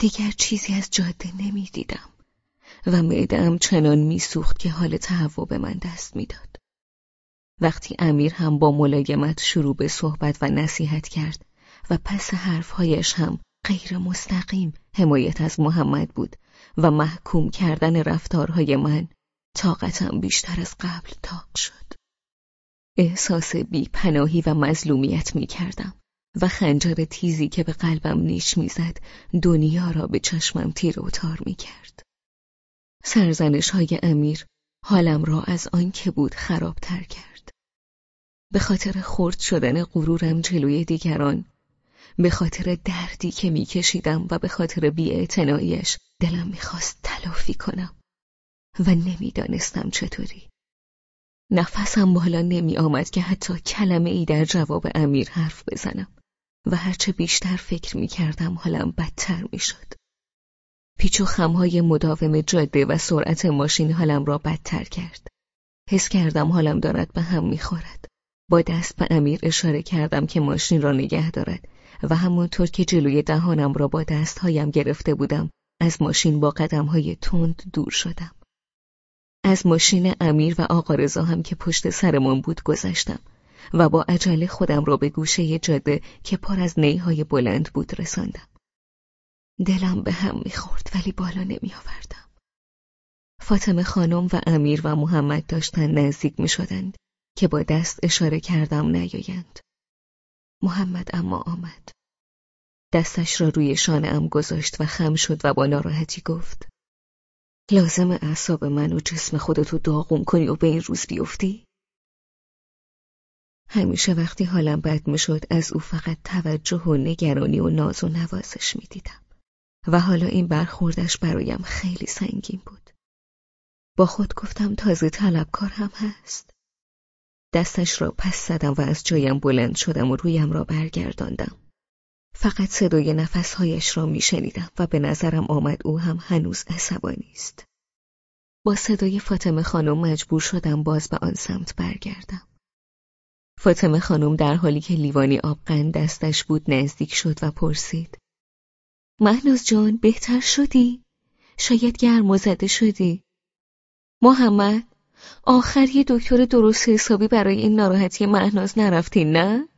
دیگر چیزی از جاده نمی‌دیدم و معدهام چنان میسوخت که حال تهوع به من دست می‌داد. وقتی امیر هم با ملایمت شروع به صحبت و نصیحت کرد و پس حرفهایش هم غیر مستقیم حمایت از محمد بود و محکوم کردن رفتارهای من طاقتم بیشتر از قبل تاق شد. احساس بیپناهی و مظلومیت می کردم و خنجر تیزی که به قلبم نیش می‌زد دنیا را به چشمم تیر و تار می کرد. سرزنش های امیر حالم را از آن که بود خرابتر کرد. به خاطر خرد شدن غرورم جلوی دیگران به خاطر دردی که میکشیدم و به خاطر بیاعتناییش دلم می‌خواست تلافی کنم و نمی‌دانستم چطوری. نفسم بالا نمی آمد که حتی کلمه ای در جواب امیر حرف بزنم و هرچه بیشتر فکر می کردم حالم بدتر می شد. پیچ و خمهای مداوم جاده و سرعت ماشین حالم را بدتر کرد. حس کردم حالم دارد به هم می‌خورد. با دست به امیر اشاره کردم که ماشین را نگه دارد و همونطور که جلوی دهانم را با دستهایم گرفته بودم از ماشین با قدمهای تند دور شدم. از ماشین امیر و آقا رضا هم که پشت سرمان بود گذشتم و با عجله خودم را به گوشه جاده که پر از نیهای بلند بود رساندم. دلم به هم می‌خورد ولی بالا نمی آوردم. فاطمه خانم و امیر و محمد داشتن نزدیک می شدند که با دست اشاره کردم نیایند. محمد اما آمد. دستش را روی شانه ام گذاشت و خم شد و با ناراحتی گفت لازم اعصاب من و جسم خودتو داغون کنی و به این روز بیفتی؟ همیشه وقتی حالم بد می‌شد از او فقط توجه و نگرانی و ناز و نوازش می‌دیدم و حالا این برخوردش برایم خیلی سنگین بود. با خود گفتم تازه طلبکار هم هست. دستش را پس زدم و از جایم بلند شدم و رویم را برگرداندم. فقط صدای نفسهایش را میشنیدم و به نظرم آمد او هم هنوز عصبانی است. با صدای فاطمه خانم مجبور شدم باز به آن سمت برگردم. فاطمه خانم در حالی که لیوانی آبقند دستش بود نزدیک شد و پرسید. مهناز جان بهتر شدی؟ شاید گرم زده شدی؟ محمد آخر یه دکتر درست حسابی برای این ناراحتی مهناز نرفتین نه؟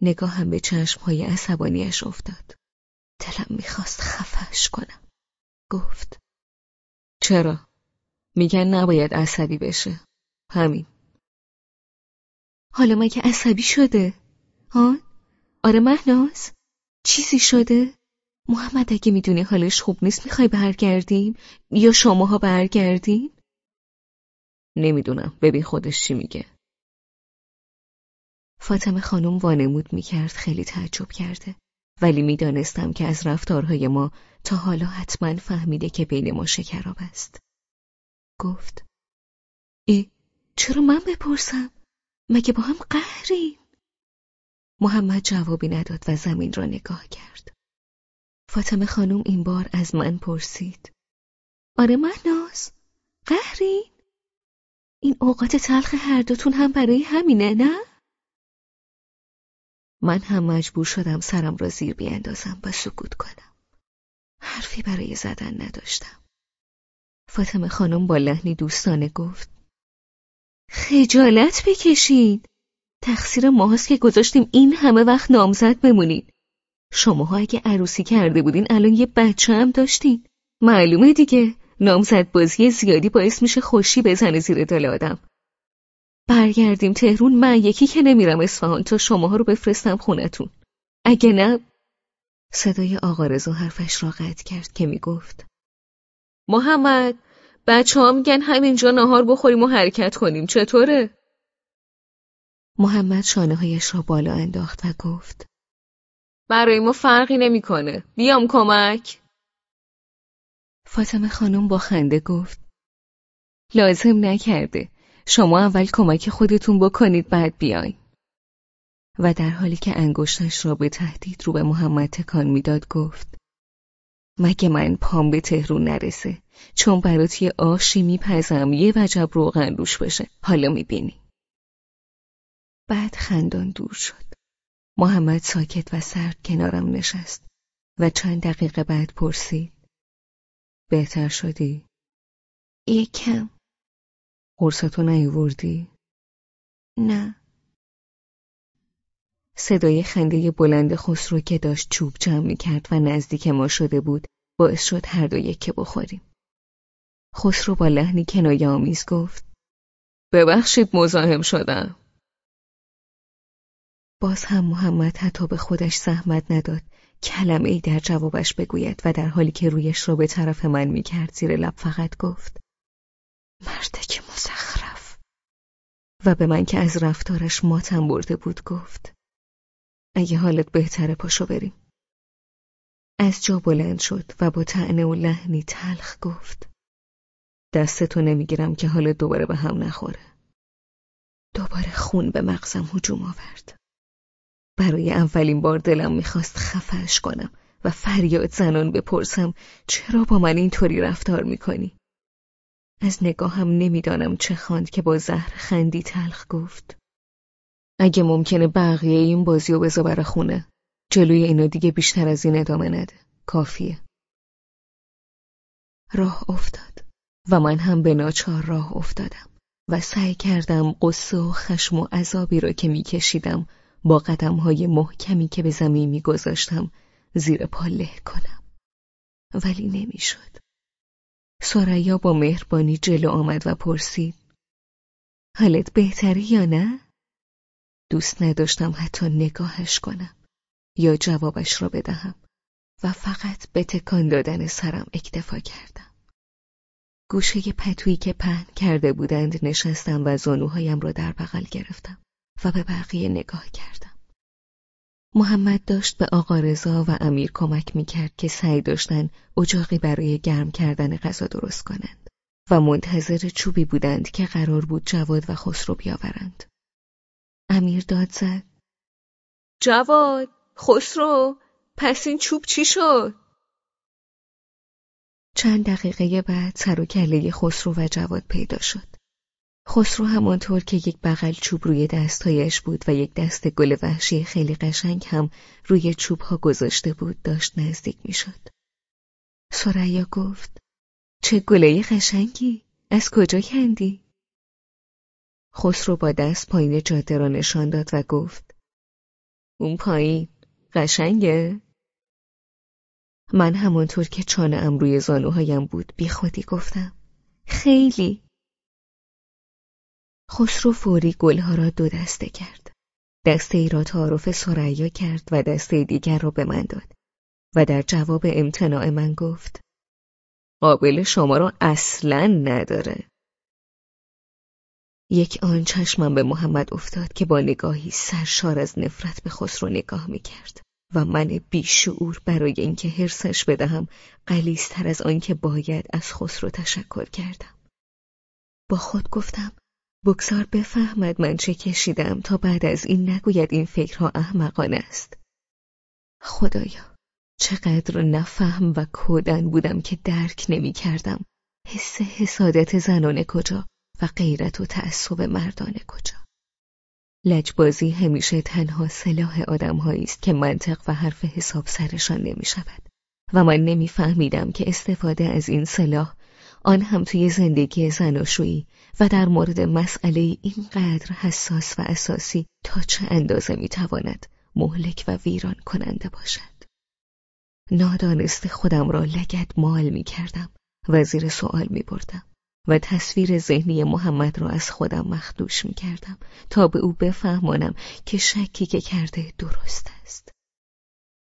نگاهم به چشمهای عصبانیش افتاد. دلم می‌خواست خفش کنم. گفت چرا؟ میگن نباید عصبی بشه. همین. حالا مگه عصبی شده؟ ها؟ آره مهناز؟ چیزی شده؟ محمد اگه می‌دونی حالش خوب نیست می‌خوای برگردیم؟ یا شماها برگردیم؟ نمی‌دونم ببین خودش چی میگه فاطمه خانم وانمود می‌کرد خیلی تعجب کرده ولی می‌دانستم که از رفتارهای ما تا حالا حتما فهمیده که بین ما شکراب است گفت ای چرا من بپرسم مگه با هم قهریم محمد جوابی نداد و زمین را نگاه کرد فاطمه خانم این بار از من پرسید آره ناز قهری این اوقات تلخ هر دوتون هم برای همینه نه؟ من هم مجبور شدم سرم را زیر بیاندازم و سکوت کنم. حرفی برای زدن نداشتم. فاطمه خانم با لحنی دوستانه گفت خجالت بکشید. تقصیر ماهاست که گذاشتیم این همه وقت نامزد بمونید. شماها اگه عروسی کرده بودین الان یه بچه هم داشتین. معلومه دیگه نامزد بازی زیادی باعث میشه خوشی بزنه زیر دل آدم. برگردیم تهرون من یکی که نمیرم اصفهان تا شماها رو بفرستم خونتون. اگه نه صدای آقا رضا حرفش را قطع کرد که می‌گفت محمد بچه ها میگن همینجا نهار بخوریم و حرکت کنیم چطوره؟ محمد شانه هایش را بالا انداخت و گفت برای ما فرقی نمی‌کنه. بیام کمک فاطمه خانم با خنده گفت لازم نکرده شما اول کمک خودتون بکنید بعد بیاین و در حالی که انگشتش را به تهدید رو به محمد تکان می‌داد گفت مگه من پام به تهرون نرسه؟ چون برات یه آشی میپزم یه وجب روغن روش بشه. حالا می‌بینی. بعد خندان دور شد. محمد ساکت و سرد کنارم نشست و چند دقیقه بعد پرسید. بهتر شدی؟ یکم. قرصتو نیوردی؟ نه. صدای خنده بلند خسرو که داشت چوب جمع می کرد و نزدیک ما شده بود باعث شد هر دو یکه بخوریم. خسرو با لحنی کنایه آمیز گفت ببخشید مزاحم شدم. باز هم محمد حتی به خودش زحمت نداد کلمه ای در جوابش بگوید و در حالی که رویش را به طرف من می کرد زیر لب فقط گفت که مزخرف و به من که از رفتارش ماتم برده بود گفت اگه حالت بهتره پاشو بریم. از جا بلند شد و با تعنه و لحنی تلخ گفت دستتو نمی‌گیرم که حالت دوباره به هم نخوره. دوباره خون به مغزم هجوم آورد. برای اولین بار دلم می‌خواست خفش کنم و فریاد زنان بپرسم چرا با من اینطوری رفتار می‌کنی؟ از نگاهم نمی‌دانم چه خواند که با زهر خندی تلخ گفت. اگه ممکنه بقیه این بازی رو بذار خونه. جلوی اینا دیگه بیشتر از این ادامه نده. کافیه. راه افتاد. و من هم به ناچار راه افتادم. و سعی کردم قصه و خشم و عذابی را که میکشیدم با های محکمی که به زمین میگذاشتم زیر پا له کنم. ولی نمی‌شد. سریا با مهربانی جلو آمد و پرسید. حالت بهتری یا نه؟ دوست نداشتم حتی نگاهش کنم یا جوابش را بدهم و فقط به تکان دادن سرم اکتفا کردم. گوشه پتویی که پهن کرده بودند نشستم و زانوهایم را در بغل گرفتم و به بقیه نگاه کردم. محمد داشت به آقا رضا و امیر کمک می‌کرد که سعی داشتن اجاقی برای گرم کردن غذا درست کنند و منتظر چوبی بودند که قرار بود جواد و خسرو بیاورند. امیر داد زد. جواد، خسرو، پس این چوب چی شد؟ چند دقیقه بعد سر و کله خسرو و جواد پیدا شد. خسرو همانطور که یک بغل چوب روی دستهایش بود و یک دست گل وحشی خیلی قشنگ هم روی چوبها گذاشته بود داشت نزدیک می‌شد. سریا گفت چه گله قشنگی؟ از کجا کندی؟ خسرو با دست پایین جاده را نشان داد و گفت اون پایین قشنگه؟ من همانطور که چانه روی زانوهایم بود بی خودی گفتم خیلی. خسرو فوری گلها را دو دسته کرد. دسته ای را تعارف سریا کرد و دسته دیگر را به من داد و در جواب امتناع من گفت قابل شما را اصلا نداره. یک آن چشمم به محمد افتاد که با نگاهی سرشار از نفرت به خسرو نگاه می کرد و من بیشعور برای اینکه حرسش بدهم قلیستر از آنکه باید از خسرو تشکر کردم. با خود گفتم بگذار بفهمد من چه کشیدم تا بعد از این نگوید این فکرها احمقانه است. خدایا چقدر نفهم و کودن بودم که درک نمی کردم. حس حسادت زنانه کجا و غیرت و تعصب مردانه کجا لجبازی همیشه تنها سلاح آدمهایی است که منطق و حرف حساب سرشان نمی شود و من نمیفهمیدم که استفاده از این سلاح آن هم توی زندگی زناشویی و در مورد مسئله اینقدر حساس و اساسی تا چه اندازه می‌تواند مهلک و ویران کننده باشد. نادانست خودم را لگد مال می کردم و زیر سوال می بردم. و تصویر ذهنی محمد را از خودم مخدوش می کردم تا به او بفهمانم که شکی که کرده درست است.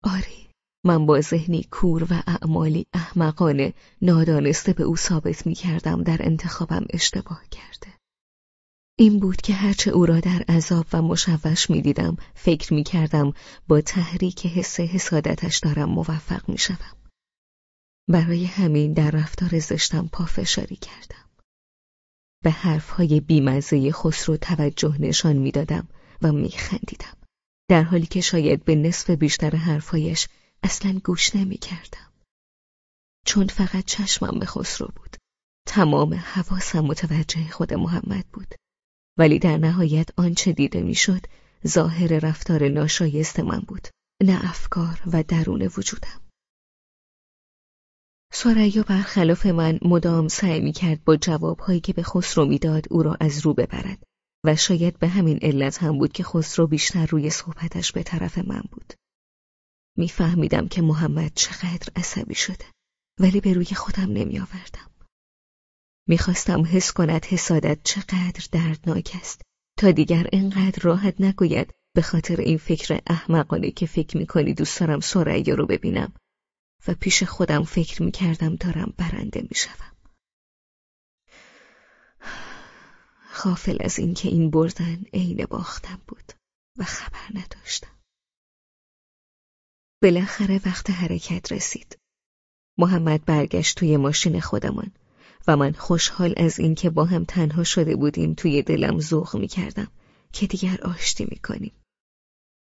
آری من با ذهنی کور و اعمالی احمقانه نادانسته به او ثابت می کردم در انتخابم اشتباه کرده. این بود که هرچه او را در عذاب و مشوش می دیدم فکر می کردم با تحریک حس حسادتش دارم موفق می شدم. برای همین در رفتار زشتم پافشاری کردم. به حرفهای بیمزه خسرو توجه نشان می‌دادم و میخندیدم. در حالی که شاید به نصف بیشتر حرفهایش اصلا گوش نمی‌کردم. چون فقط چشمم به خسرو بود. تمام حواسم متوجه خود محمد بود. ولی در نهایت آنچه دیده می‌شد ظاهر رفتار ناشایست من بود. نه افکار و درون وجودم. سریا برخلاف من مدام سعی می کرد با جوابهایی که به خسرو می‌داد او را از رو ببرد و شاید به همین علت هم بود که خسرو بیشتر روی صحبتش به طرف من بود. میفهمیدم که محمد چقدر عصبی شده ولی به روی خودم نمی آوردم. می‌خواستم حس کند حسادت چقدر دردناک است تا دیگر اینقدر راحت نگوید به خاطر این فکر احمقانه که فکر می‌کنی دوست دارم سریا رو ببینم و پیش خودم فکر می‌کردم دارم برنده می‌شوم. خافل از اینکه این بردن عین باختم بود و خبر نداشتم. بالاخره وقت حرکت رسید. محمد برگشت توی ماشین خودمان و من خوشحال از اینکه با هم تنها شده بودیم توی دلم ذوق می‌کردم که دیگر آشتی می‌کنیم.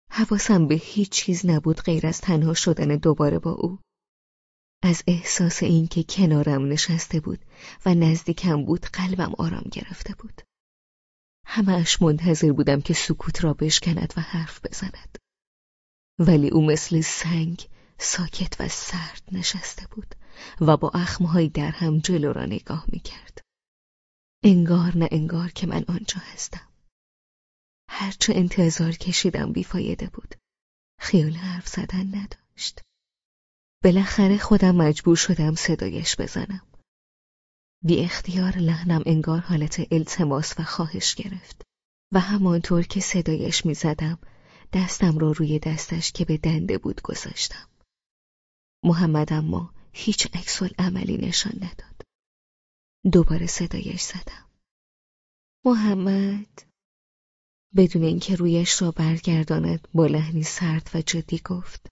حواسم به هیچ چیز نبود غیر از تنها شدن دوباره با او. از احساس اینکه کنارم نشسته بود و نزدیکم بود قلبم آرام گرفته بود. همهاش منتظر بودم که سکوت را بشکند و حرف بزند. ولی او مثل سنگ ساکت و سرد نشسته بود و با اخمهایی در هم جلو را نگاه می کرد. انگار نه انگار که من آنجا هستم. هرچه انتظار کشیدم بیفایده بود. خیال حرف زدن نداشت. بالاخره خودم مجبور شدم صدایش بزنم. بی اختیار لحنم انگار حالت التماس و خواهش گرفت و همانطور که صدایش می زدم دستم را روی دستش که به دنده بود گذاشتم. محمد اما هیچ عکس عملی نشان نداد. دوباره صدایش زدم. محمد بدون اینکه رویش را برگرداند با لحنی سرد و جدی گفت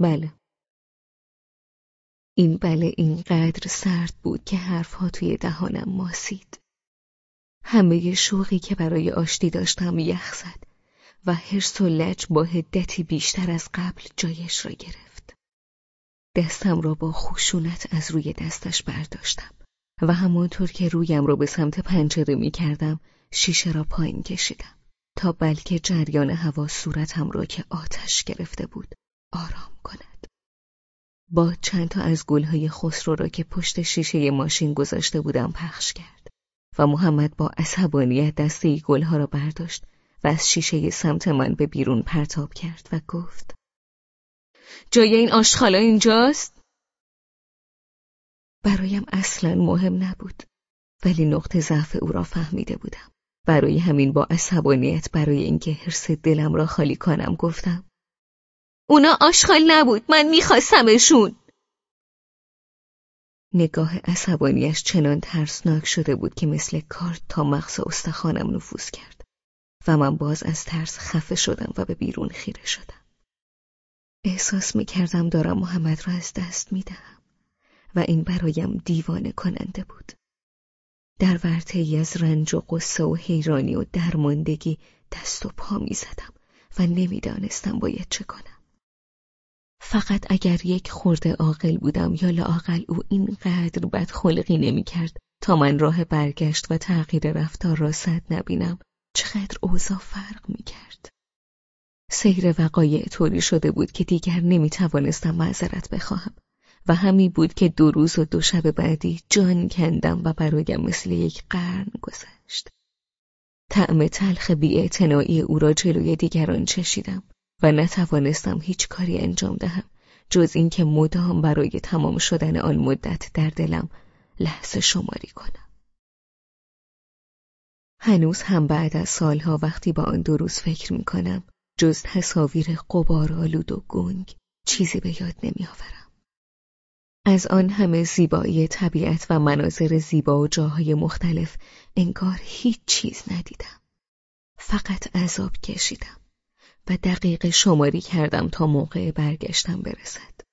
بله این بله اینقدر سرد بود که حرفها توی دهانم ماسید همه شوقی که برای آشتی داشتم یخ زد و حرس و لج با هدتی بیشتر از قبل جایش را گرفت دستم را با خشونت از روی دستش برداشتم و همانطور که رویم را به سمت پنجره می کردم شیشه را پایین کشیدم تا بلکه جریان هوا صورتم را که آتش گرفته بود آرام کند. با چند تا از گلهای خسرو را که پشت شیشه ماشین گذاشته بودم پخش کرد و محمد با عصبانیت دسته گلها را برداشت و از شیشه سمت من به بیرون پرتاب کرد و گفت جای این آشخالا اینجاست؟ برایم اصلا مهم نبود ولی نقطه ضعف او را فهمیده بودم برای همین با عصبانیت برای اینکه حرس دلم را خالی کنم گفتم اونا آشغال نبود. من میخواستمشون. نگاه عصبانیش چنان ترسناک شده بود که مثل کارت تا مغز استخوانم نفوذ کرد و من باز از ترس خفه شدم و به بیرون خیره شدم. احساس می‌کردم دارم محمد را از دست می‌دهم و این برایم دیوانه کننده بود. در ورطه از رنج و قصه و حیرانی و درماندگی دست و پا می زدم و نمی‌دانستم باید چه کنم. فقط اگر یک خورده عاقل بودم یا لاقل او اینقدر بدخلقی نمی کرد تا من راه برگشت و تغییر رفتار را صد نبینم چقدر اوضاع فرق می کرد. سیر وقایع طوری شده بود که دیگر نمی توانستم معذرت بخواهم و همین بود که دو روز و دو شب بعدی جان کندم و برایم مثل یک قرن گذشت. طعم تلخ بیاعتنایی او را جلوی دیگران چشیدم و نتوانستم هیچ کاری انجام دهم جز اینکه مدام برای تمام شدن آن مدت در دلم لحظه شماری کنم. هنوز هم بعد از سالها وقتی با آن دو روز فکر می کنم جز تصاویر قبار آلود و گنگ چیزی به یاد نمی آورم. از آن همه زیبایی طبیعت و مناظر زیبا و جاهای مختلف انگار هیچ چیز ندیدم. فقط عذاب کشیدم و دقیق شماری کردم تا موقع برگشتم برسد.